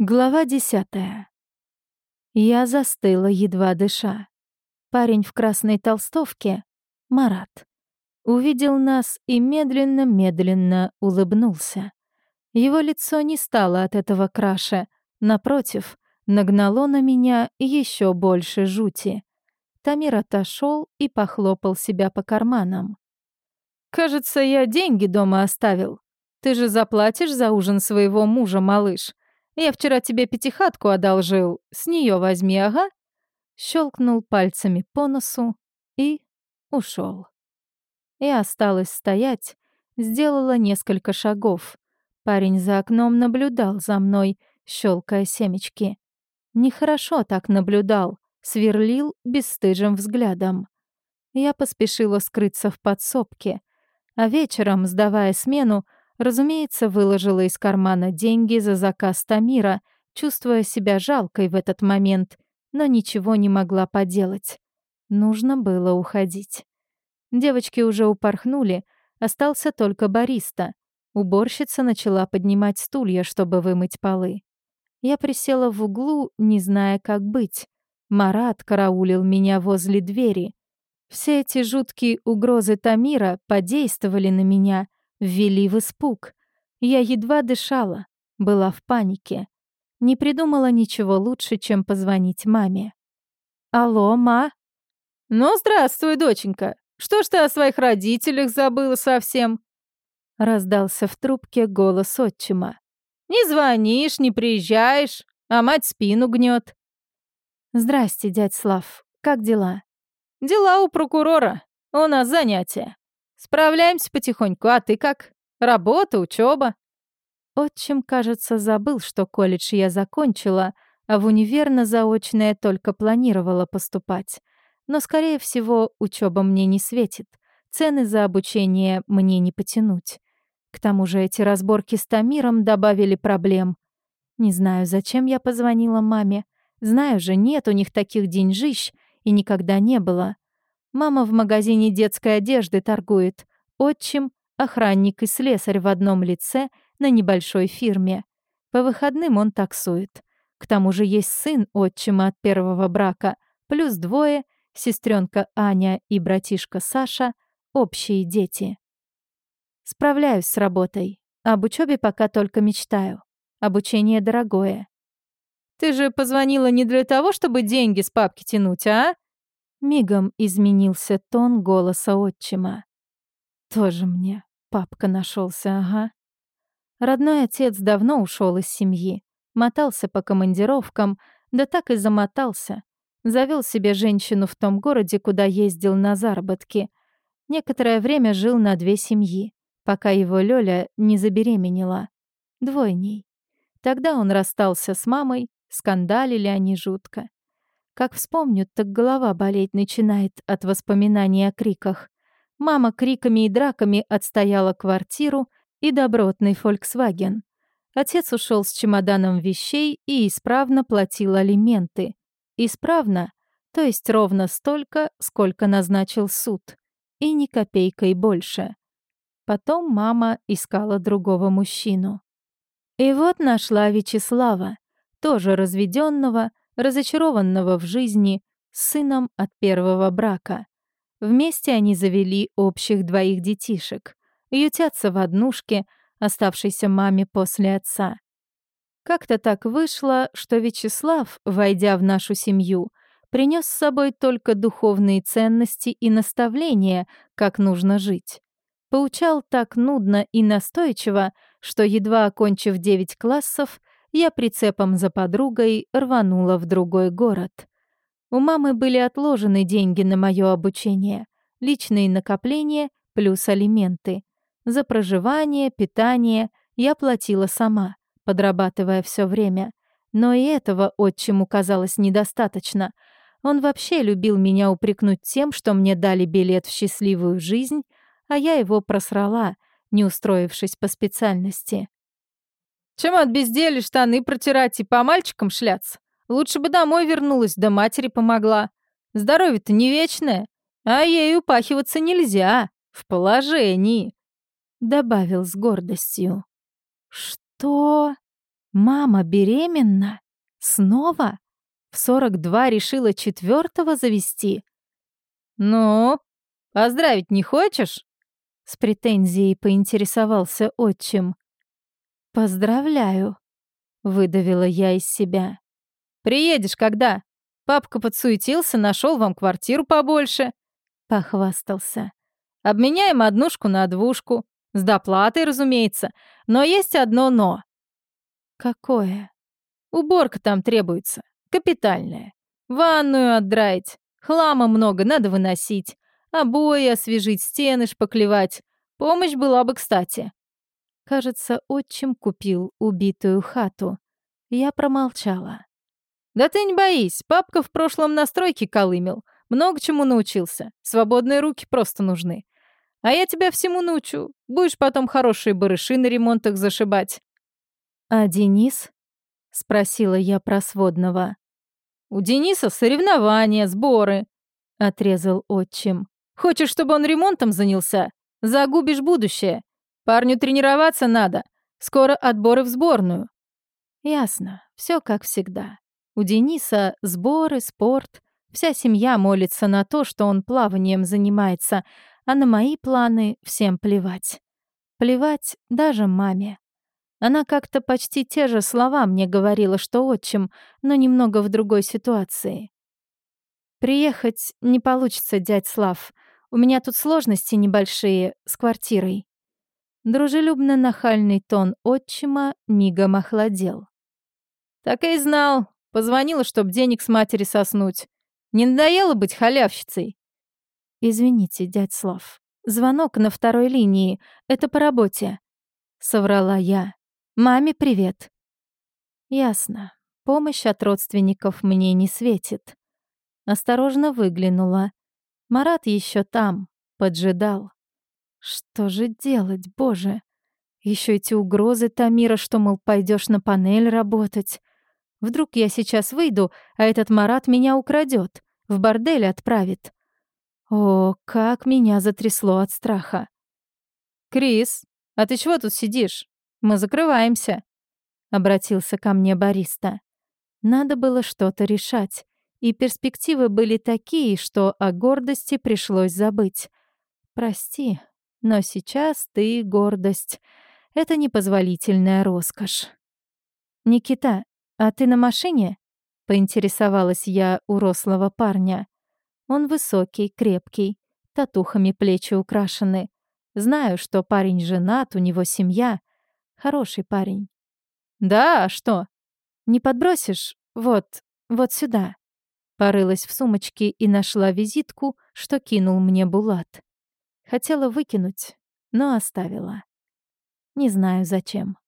Глава десятая. Я застыла, едва дыша. Парень в красной толстовке, Марат, увидел нас и медленно-медленно улыбнулся. Его лицо не стало от этого краше, напротив, нагнало на меня еще больше жути. Тамир отошел и похлопал себя по карманам. «Кажется, я деньги дома оставил. Ты же заплатишь за ужин своего мужа, малыш. Я вчера тебе пятихатку одолжил, с нее возьми, ага». Щелкнул пальцами по носу и ушел. Я осталась стоять, сделала несколько шагов. Парень за окном наблюдал за мной, щелкая семечки. Нехорошо так наблюдал, сверлил бесстыжим взглядом. Я поспешила скрыться в подсобке, а вечером, сдавая смену, Разумеется, выложила из кармана деньги за заказ Тамира, чувствуя себя жалкой в этот момент, но ничего не могла поделать. Нужно было уходить. Девочки уже упорхнули, остался только бариста. Уборщица начала поднимать стулья, чтобы вымыть полы. Я присела в углу, не зная, как быть. Марат караулил меня возле двери. Все эти жуткие угрозы Тамира подействовали на меня — ввели в испуг. Я едва дышала, была в панике. Не придумала ничего лучше, чем позвонить маме. «Алло, ма?» «Ну, здравствуй, доченька. Что ж ты о своих родителях забыла совсем?» Раздался в трубке голос отчима. «Не звонишь, не приезжаешь, а мать спину гнет. «Здрасте, дядь Слав. Как дела?» «Дела у прокурора. У нас занятия. Справляемся потихоньку, а ты как? Работа, учеба. Отчим, кажется, забыл, что колледж я закончила, а в универ на заочное только планировала поступать. Но, скорее всего, учеба мне не светит. Цены за обучение мне не потянуть. К тому же эти разборки с Тамиром добавили проблем. Не знаю, зачем я позвонила маме. Знаю же, нет у них таких деньжищ и никогда не было. Мама в магазине детской одежды торгует. Отчим — охранник и слесарь в одном лице на небольшой фирме. По выходным он таксует. К тому же есть сын отчима от первого брака, плюс двое, сестренка Аня и братишка Саша, общие дети. Справляюсь с работой. Об учебе пока только мечтаю. Обучение дорогое. «Ты же позвонила не для того, чтобы деньги с папки тянуть, а?» Мигом изменился тон голоса отчима. Тоже мне папка нашелся, ага. Родной отец давно ушел из семьи, мотался по командировкам, да так и замотался. Завел себе женщину в том городе, куда ездил на заработки. Некоторое время жил на две семьи, пока его Лёля не забеременела. Двойней. Тогда он расстался с мамой, скандалили они жутко. Как вспомню, так голова болеть начинает от воспоминаний о криках. Мама криками и драками отстояла квартиру и добротный «Фольксваген». Отец ушел с чемоданом вещей и исправно платил алименты. Исправно, то есть ровно столько, сколько назначил суд. И ни копейкой больше. Потом мама искала другого мужчину. И вот нашла Вячеслава, тоже разведенного, разочарованного в жизни, с сыном от первого брака. Вместе они завели общих двоих детишек, ютятся в однушке, оставшейся маме после отца. Как-то так вышло, что Вячеслав, войдя в нашу семью, принес с собой только духовные ценности и наставления, как нужно жить. Поучал так нудно и настойчиво, что, едва окончив девять классов, я прицепом за подругой рванула в другой город. У мамы были отложены деньги на мое обучение, личные накопления плюс алименты. За проживание, питание я платила сама, подрабатывая все время. Но и этого отчиму казалось недостаточно. Он вообще любил меня упрекнуть тем, что мне дали билет в счастливую жизнь, а я его просрала, не устроившись по специальности. Чем от безделия штаны протирать и по мальчикам шляться? Лучше бы домой вернулась, да матери помогла. Здоровье-то не вечное, а ей упахиваться нельзя, в положении», — добавил с гордостью. «Что? Мама беременна? Снова? В 42 решила четвертого завести? Ну, поздравить не хочешь? С претензией поинтересовался отчим. «Поздравляю», — выдавила я из себя. «Приедешь когда? Папка подсуетился, нашел вам квартиру побольше», — похвастался. «Обменяем однушку на двушку. С доплатой, разумеется. Но есть одно «но». «Какое?» «Уборка там требуется. Капитальная. Ванную отдраить. Хлама много, надо выносить. Обои освежить, стены шпаклевать. Помощь была бы кстати. Кажется, отчим купил убитую хату. Я промолчала. «Да ты не боись, папка в прошлом на стройке колымел. Много чему научился. Свободные руки просто нужны. А я тебя всему научу. Будешь потом хорошие барыши на ремонтах зашибать». «А Денис?» — спросила я про сводного. «У Дениса соревнования, сборы», — отрезал отчим. «Хочешь, чтобы он ремонтом занялся? Загубишь будущее. Парню тренироваться надо. Скоро отборы в сборную». Ясно. Все как всегда. У Дениса сборы, спорт. Вся семья молится на то, что он плаванием занимается, а на мои планы всем плевать. Плевать даже маме. Она как-то почти те же слова мне говорила, что отчим, но немного в другой ситуации. «Приехать не получится, дядь Слав. У меня тут сложности небольшие с квартирой. Дружелюбно-нахальный тон отчима мигом охладел. «Так и знал. Позвонила, чтоб денег с матери соснуть. Не надоело быть халявщицей?» «Извините, дядь Слав. Звонок на второй линии. Это по работе». Соврала я. «Маме привет». «Ясно. Помощь от родственников мне не светит». Осторожно выглянула. Марат еще там, поджидал. Что же делать, боже? Еще эти угрозы Тамира, что, мол, пойдешь на панель работать. Вдруг я сейчас выйду, а этот Марат меня украдет, в бордель отправит. О, как меня затрясло от страха. «Крис, а ты чего тут сидишь? Мы закрываемся», — обратился ко мне бариста. Надо было что-то решать, и перспективы были такие, что о гордости пришлось забыть. Прости, но сейчас ты — гордость. Это непозволительная роскошь. «Никита, а ты на машине?» — поинтересовалась я у рослого парня. Он высокий, крепкий, татухами плечи украшены. Знаю, что парень женат, у него семья. Хороший парень. «Да, а что?» «Не подбросишь? Вот, вот сюда». Порылась в сумочке и нашла визитку, что кинул мне Булат. Хотела выкинуть, но оставила. Не знаю зачем.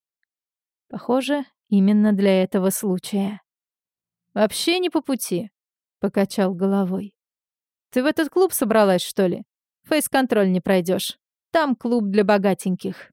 Похоже, именно для этого случая. «Вообще не по пути», — покачал головой. «Ты в этот клуб собралась, что ли? Фейс-контроль не пройдешь. Там клуб для богатеньких».